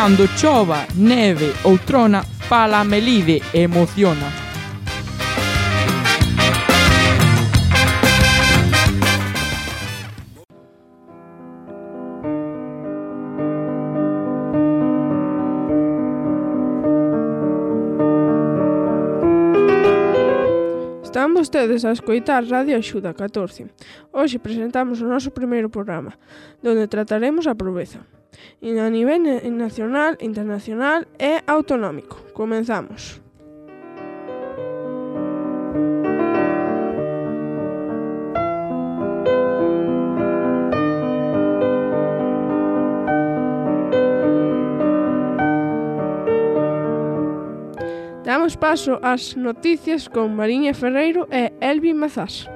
Cando chova, neve ou trona, fala melide e emociona. Están vostedes a escoitar Radio Axuda 14. Hoxe presentamos o noso primeiro programa, donde trataremos a proveza a nivel nacional, internacional e autonómico. Comenzamos. Damos paso ás noticias con Mariña Ferreiro e Elvi Mazás.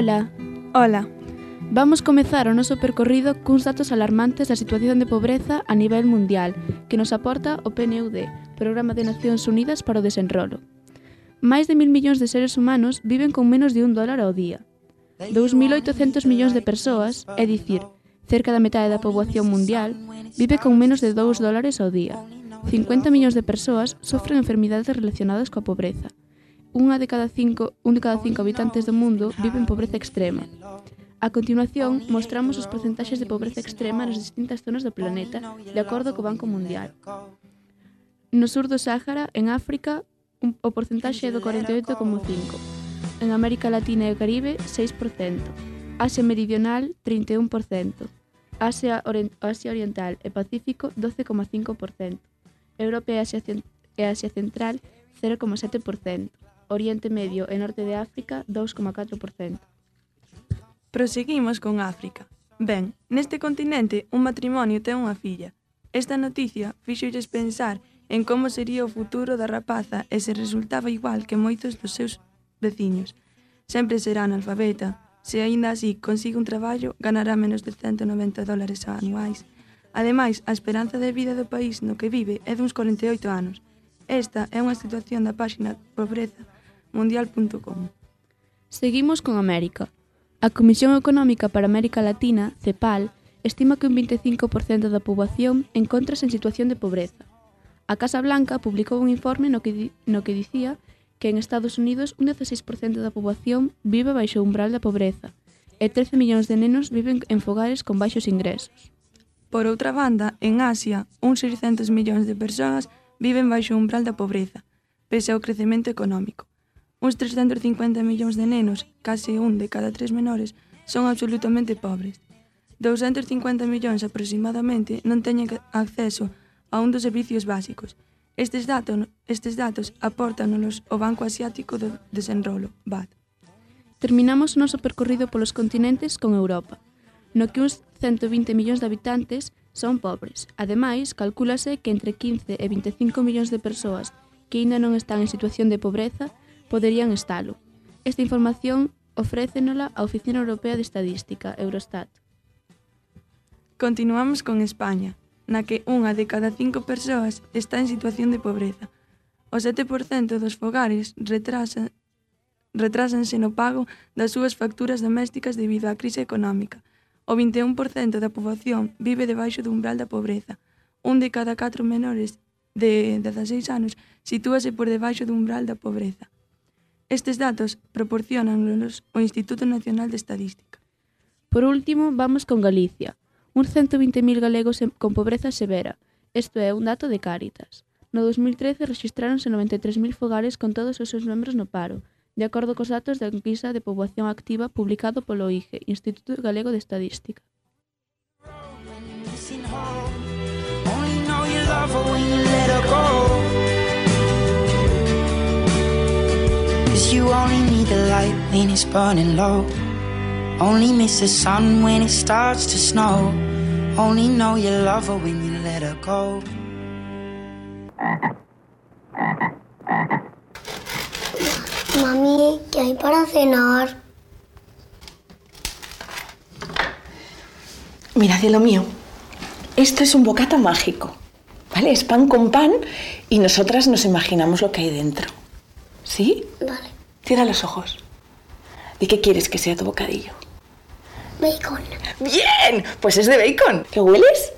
Ola. Ola. Vamos comezar o noso percorrido cuns datos alarmantes da situación de pobreza a nivel mundial que nos aporta o PNUD, Programa de Nacións Unidas para o Desenrolo. Máis de mil millóns de seres humanos viven con menos de un dólar ao día. 2.800 millóns de persoas, é dicir, cerca da metade da poboación mundial, vive con menos de 2 dólares ao día. 50 millóns de persoas sofren enfermidades relacionadas coa pobreza unha de cada cinco, un de cada cinco habitantes do mundo vive en pobreza extrema. A continuación, mostramos os porcentaxes de pobreza extrema nas distintas zonas do planeta, de acordo co Banco Mundial. No sur do Sáhara, en África, un, o porcentaxe é do 48,5%. En América Latina e o Caribe, 6%. Asia Meridional, 31%. Asia, Orient Asia Oriental e Pacífico, 12,5%. Europa e Asia, e Asia Central, 0,7%. Oriente Medio e Norte de África 2,4%. Proseguimos con África. Ben, neste continente un matrimonio ten unha filla. Esta noticia fixolles pensar en como sería o futuro da rapaza e se resultaba igual que moitos dos seus veciños. Sempre será analfabeta. Se aínda así consigue un traballo, ganará menos de 190 dólares anuais. Ademais, a esperanza de vida do país no que vive é duns 48 anos. Esta é unha situación da páxina Pobreza mundial.com. Seguimos con América. A Comisión Económica para América Latina, CEPAL, estima que un 25% da poboación encontrase en situación de pobreza. A Casa Blanca publicou un informe no que, no que dicía que en Estados Unidos un 16% da poboación vive baixo o umbral da pobreza e 13 millóns de nenos viven en fogares con baixos ingresos. Por outra banda, en Asia, uns 600 millóns de persoas viven baixo o umbral da pobreza, pese ao crecemento económico. Uns 350 millóns de nenos, case un de cada tres menores, son absolutamente pobres. 250 millóns aproximadamente non teñen acceso a un dos servicios básicos. Estes datos, estes datos apórtanos o Banco Asiático do Desenrolo, BAD. Terminamos o noso percorrido polos continentes con Europa, no que uns 120 millóns de habitantes son pobres. Ademais, calcúlase que entre 15 e 25 millóns de persoas que aínda non están en situación de pobreza poderían estalo. Esta información ofrécenola a Oficina Europea de Estadística, Eurostat. Continuamos con España, na que unha de cada cinco persoas está en situación de pobreza. O 7% dos fogares retrasa, retrásanse no pago das súas facturas domésticas debido á crise económica. O 21% da poboación vive debaixo do umbral da pobreza. Un de cada catro menores de 16 anos sitúase por debaixo do umbral da pobreza. Estes datos proporcionannos o Instituto Nacional de Estadística. Por último, vamos con Galicia. Un 120.000 galegos con pobreza severa. Isto é un dato de Cáritas. No 2013 registráronse 93.000 fogares con todos os seus membros no paro, de acordo cos datos da enquisa de poboación activa publicado polo IGE, Instituto Galego de Estadística. You. Only need the light when it's burning low Only miss the sun when it starts to snow. Only know you love her when you let her go. Mami, ¿qué hay para cenar? Mira, cielo mío, Esto es un bocata mágico, ¿vale? Es pan con pan y nosotras nos imaginamos lo que hay dentro. ¿Sí? Vale. Cierra los ojos. ¿Y qué quieres que sea tu bocadillo? Bacon. ¡Bien! Pues es de bacon. ¿Lo hueles?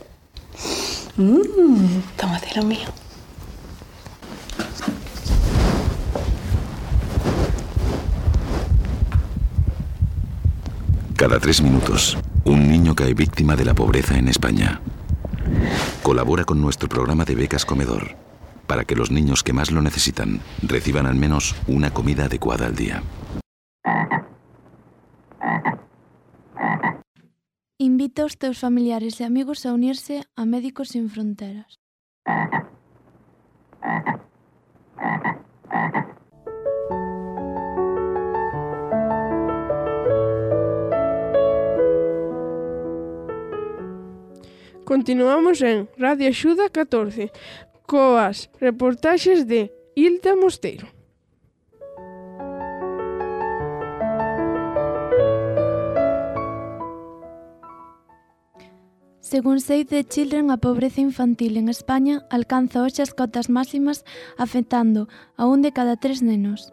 Mmm, tómate lo mío. Cada tres minutos, un niño cae víctima de la pobreza en España. Colabora con nuestro programa de becas comedor para que los niños que más lo necesitan reciban al menos una comida adecuada al día. Invita aos teus familiares e amigos a unirse a Médicos Sin Fronteras. Continuamos en Radio Axuda 14 coas reportaxes de Hilda Mosteiro. Según Save the Children, a pobreza infantil en España alcanza hoxe as cotas máximas afectando a un de cada tres nenos.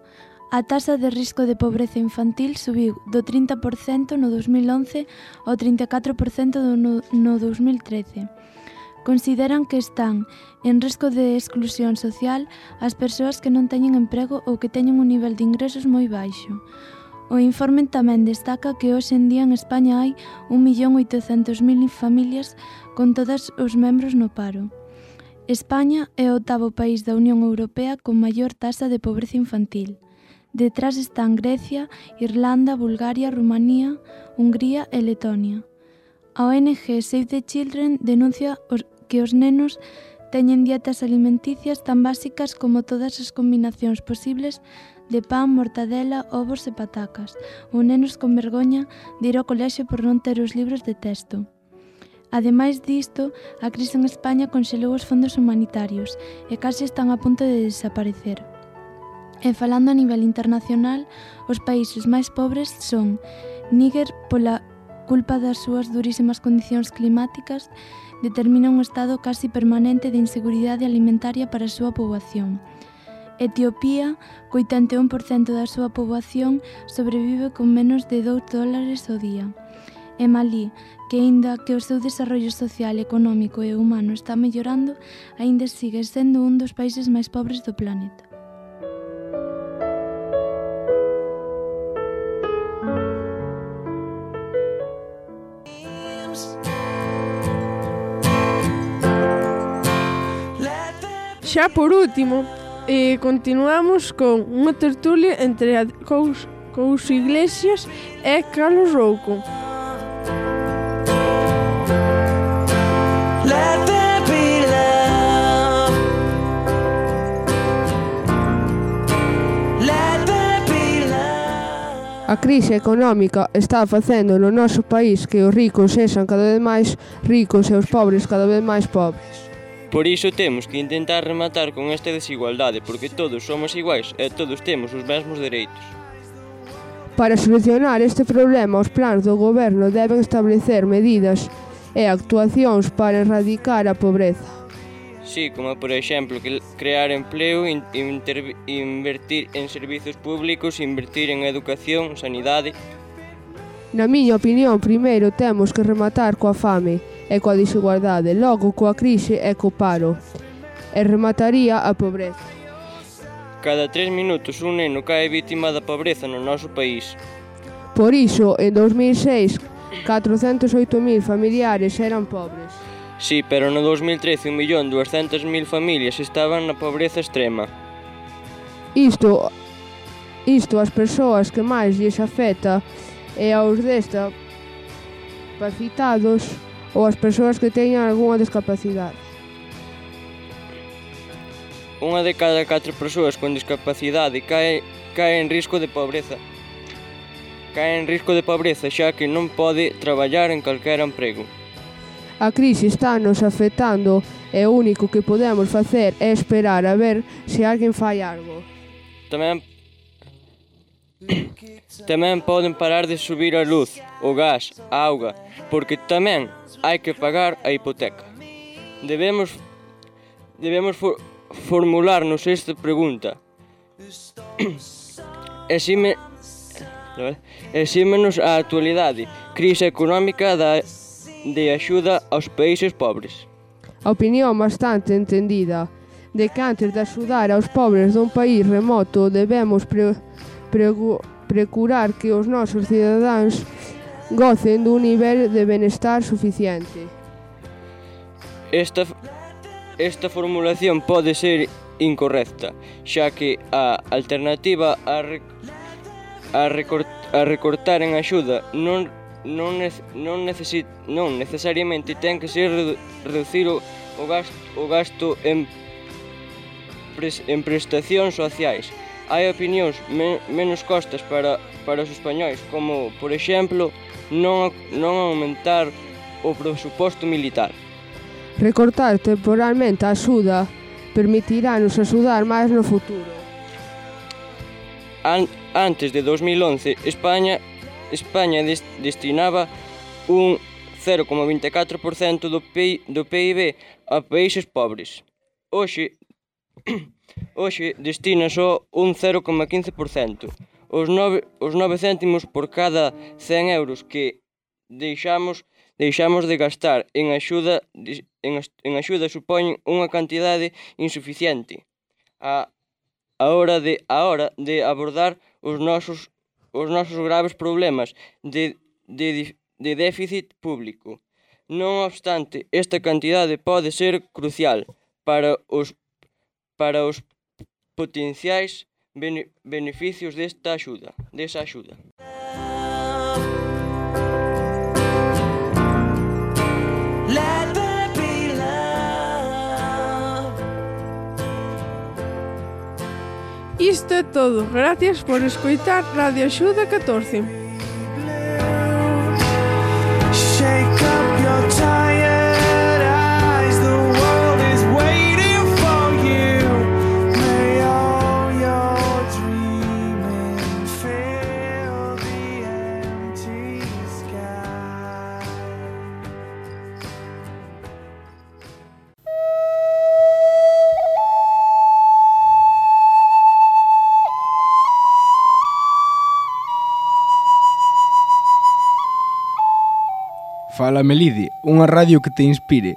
A taxa de risco de pobreza infantil subiu do 30% no 2011 ao 34% no 2013 Consideran que están en risco de exclusión social as persoas que non teñen emprego ou que teñen un nivel de ingresos moi baixo. O informe tamén destaca que hoxe en día en España hai 1.800.000 familias con todos os membros no paro. España é o oitavo país da Unión Europea con maior taxa de pobreza infantil. Detrás están Grecia, Irlanda, Bulgaria, Rumanía, Hungría e Letonia. A ONG Save the Children denuncia que os nenos teñen dietas alimenticias tan básicas como todas as combinacións posibles de pan, mortadela, ovos e patacas, ou nenos con vergoña de ir ao colexo por non ter os libros de texto. Ademais disto, a crise en España conxelou os fondos humanitarios e case están a punto de desaparecer. E falando a nivel internacional, os países máis pobres son Níger pola culpa das súas durísimas condicións climáticas, determina un estado casi permanente de inseguridade alimentaria para a súa poboación. Etiopía, co 81% da súa poboación, sobrevive con menos de 2 dólares ao día. E Malí, que aínda que o seu desarrollo social, económico e humano está mellorando, aínda sigue sendo un dos países máis pobres do planeta. Xa por último, eh, continuamos con unha tertulia entre a Cous, Cous Iglesias e Carlos Rouco. Let there be love. Let there be love. A crise económica está facendo no noso país que os ricos sexan cada vez máis ricos e os pobres cada vez máis pobres. Por iso temos que intentar rematar con esta desigualdade, porque todos somos iguais e todos temos os mesmos dereitos. Para solucionar este problema, os plans do goberno deben establecer medidas e actuacións para erradicar a pobreza. Sí, como por exemplo crear empleo, invertir en servizos públicos, invertir en educación, sanidade. Na miña opinión, primeiro temos que rematar coa fame e coa desigualdade, logo coa crise e co paro, e remataría a pobreza. Cada tres minutos un neno cae vítima da pobreza no noso país. Por iso, en 2006, 408.000 familiares eran pobres. Sí, pero no 2013 1.200.000 familias estaban na pobreza extrema. Isto, isto as persoas que máis lles afecta e aos desta pacitados ou as persoas que teñan algunha discapacidade. Unha de cada catro persoas con discapacidade cae, cae en risco de pobreza. Cae en risco de pobreza xa que non pode traballar en calquera emprego. A crise está nos afectando e o único que podemos facer é esperar a ver se alguén fai algo. Tamén Tamén poden parar de subir a luz, o gas, a auga, porque tamén hai que pagar a hipoteca. Debemos debemos for, formularnos esta pregunta. Exime Exímenos a actualidade, crise económica da, de axuda aos países pobres. A opinión bastante entendida de que antes de axudar aos pobres dun país remoto debemos pre procurar que os nosos cidadáns gocen dun nivel de benestar suficiente. Esta, esta formulación pode ser incorrecta, xa que a alternativa a, re, a, recort, a recortar en axuda non non, nece, non, necesit, non necesariamente ten que ser reducir o, o gasto, o gasto en, pres, en prestacións sociais, hai opinións men, menos costas para, para os españois, como, por exemplo, non, non aumentar o presuposto militar. Recortar temporalmente a axuda permitirános axudar máis no futuro. An antes de 2011, España España des destinaba un 0,24% do, PI do PIB a países pobres. Hoxe Hoxe destina só un 0,15%, os 9, os 9 céntimos por cada 100 euros que deixamos deixamos de gastar en axuda en, en axuda supoñen unha cantidade insuficiente a, a hora de a hora de abordar os nosos os nosos graves problemas de, de, de déficit público. Non obstante, esta cantidade pode ser crucial para os para os potenciais beneficios desta axuda, desa axuda. Isto é todo. Gracias por escoitar Radio Axuda 14. Fala Melide, unha radio que te inspire.